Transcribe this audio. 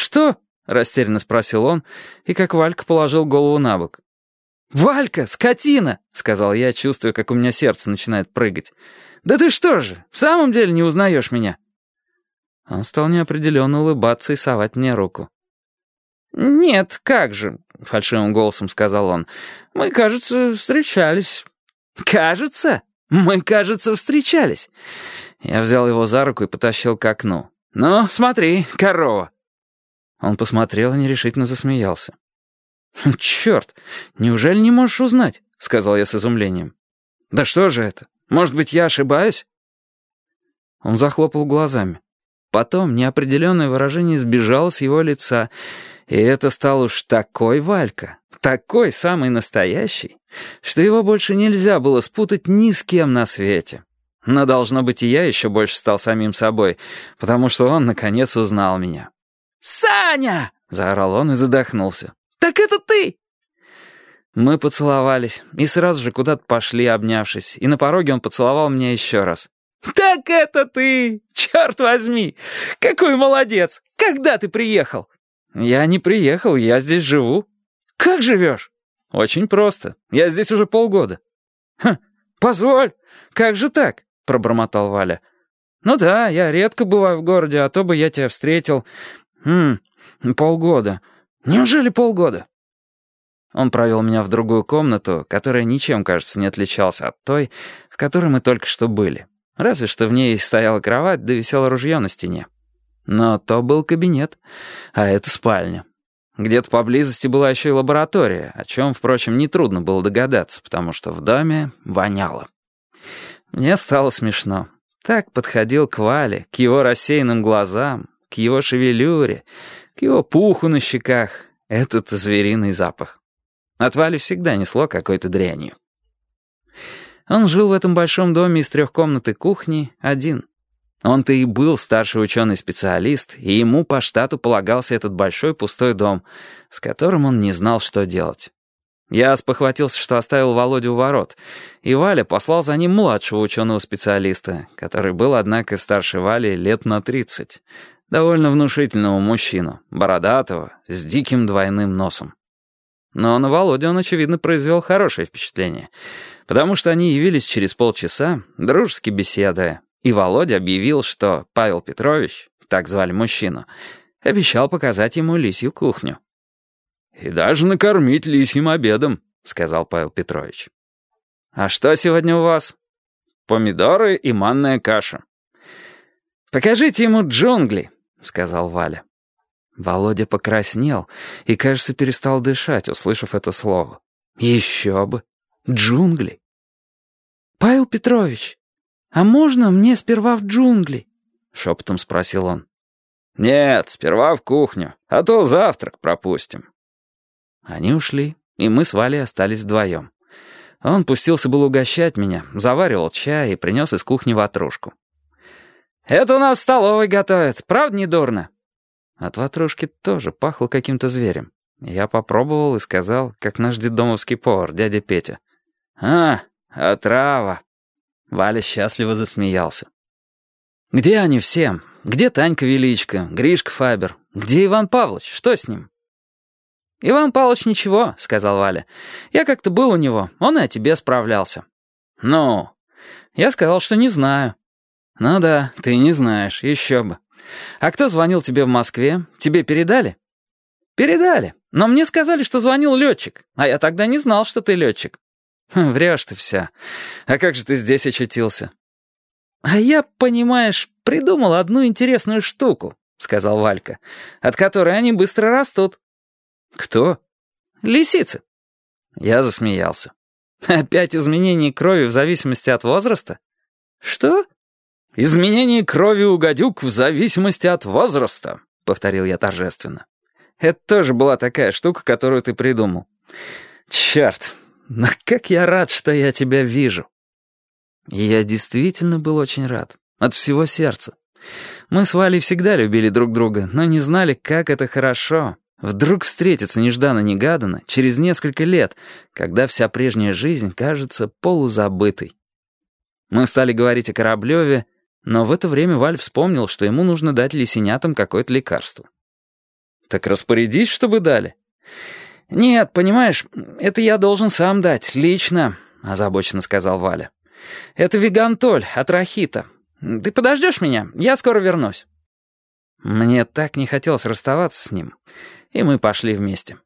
«Что?» — растерянно спросил он, и как Валька положил голову на бок. «Валька, скотина!» — сказал я, чувствуя, как у меня сердце начинает прыгать. «Да ты что же, в самом деле не узнаешь меня?» Он стал неопределенно улыбаться и совать мне руку. «Нет, как же», — фальшивым голосом сказал он. «Мы, кажется, встречались». «Кажется? Мы, кажется, встречались». Я взял его за руку и потащил к окну. «Ну, смотри, корова». Он посмотрел и нерешительно засмеялся. «Черт, неужели не можешь узнать?» — сказал я с изумлением. «Да что же это? Может быть, я ошибаюсь?» Он захлопал глазами. Потом неопределенное выражение сбежало с его лица, и это стал уж такой Валька, такой самый настоящий, что его больше нельзя было спутать ни с кем на свете. Но, должно быть, и я еще больше стал самим собой, потому что он, наконец, узнал меня. «Саня!» — заорал он и задохнулся. «Так это ты!» Мы поцеловались и сразу же куда-то пошли, обнявшись, и на пороге он поцеловал меня еще раз. «Так это ты! Черт возьми! Какой молодец! Когда ты приехал?» «Я не приехал, я здесь живу». «Как живешь?» «Очень просто. Я здесь уже полгода». «Хм, позволь, как же так?» — пробормотал Валя. «Ну да, я редко бываю в городе, а то бы я тебя встретил. Хм, полгода. Неужели полгода?» Он провел меня в другую комнату, которая ничем, кажется, не отличалась от той, в которой мы только что были. Разве что в ней стояла кровать, да висело ружье на стене. Но то был кабинет, а это спальня. Где-то поблизости была еще и лаборатория, о чем, впрочем, нетрудно было догадаться, потому что в доме воняло. Мне стало смешно. Так подходил к Вале, к его рассеянным глазам, к его шевелюре, к его пуху на щеках. Этот звериный запах. От Вали всегда несло какой-то дрянью. Он жил в этом большом доме из трех комнат и кухни один. Он-то и был старший ученый-специалист, и ему по штату полагался этот большой пустой дом, с которым он не знал, что делать. Я спохватился, что оставил Володю у ворот, и Валя послал за ним младшего ученого-специалиста, который был, однако, старше Вали лет на тридцать. Довольно внушительного мужчину, бородатого, с диким двойным носом. Но на Володю он, очевидно, произвел хорошее впечатление, потому что они явились через полчаса, дружески беседуя, и Володя объявил, что Павел Петрович, так звали мужчину, обещал показать ему лисью кухню. «И даже накормить лисьим обедом», — сказал Павел Петрович. «А что сегодня у вас?» «Помидоры и манная каша». «Покажите ему джунгли», — сказал Валя. Володя покраснел и, кажется, перестал дышать, услышав это слово. «Еще бы! Джунгли!» «Павел Петрович, а можно мне сперва в джунгли?» — шепотом спросил он. «Нет, сперва в кухню, а то завтрак пропустим». Они ушли, и мы с Валей остались вдвоем. Он пустился был угощать меня, заваривал чай и принес из кухни ватрушку. «Это у нас столовой готовят, правда не дурно?» От ватрушки тоже пахло каким-то зверем. Я попробовал и сказал, как наш дедомовский повар, дядя Петя. «А, отрава!» Валя счастливо засмеялся. «Где они все? Где Танька Величко, Гришка Фабер? Где Иван Павлович? Что с ним?» «Иван Павлович ничего», — сказал Валя. «Я как-то был у него, он и о тебе справлялся». «Ну?» «Я сказал, что не знаю». «Ну да, ты не знаешь, еще бы. А кто звонил тебе в Москве? Тебе передали?» «Передали, но мне сказали, что звонил летчик, а я тогда не знал, что ты летчик». Хм, «Врешь ты вся. А как же ты здесь очутился?» «А я, понимаешь, придумал одну интересную штуку», — сказал Валька, «от которой они быстро растут». «Кто?» «Лисицы». Я засмеялся. «Опять изменение крови в зависимости от возраста?» «Что?» «Изменение крови у гадюк в зависимости от возраста», — повторил я торжественно. «Это тоже была такая штука, которую ты придумал. Черт, но как я рад, что я тебя вижу!» Я действительно был очень рад. От всего сердца. Мы с Валей всегда любили друг друга, но не знали, как это хорошо. Вдруг встретиться нежданно-негаданно через несколько лет, когда вся прежняя жизнь кажется полузабытой. Мы стали говорить о Кораблеве, но в это время Валь вспомнил, что ему нужно дать лисенятам какое-то лекарство. «Так распорядись, чтобы дали». «Нет, понимаешь, это я должен сам дать, лично», — озабоченно сказал Валя. «Это вегантоль от рахита. Ты подождешь меня? Я скоро вернусь». Мне так не хотелось расставаться с ним, и мы пошли вместе.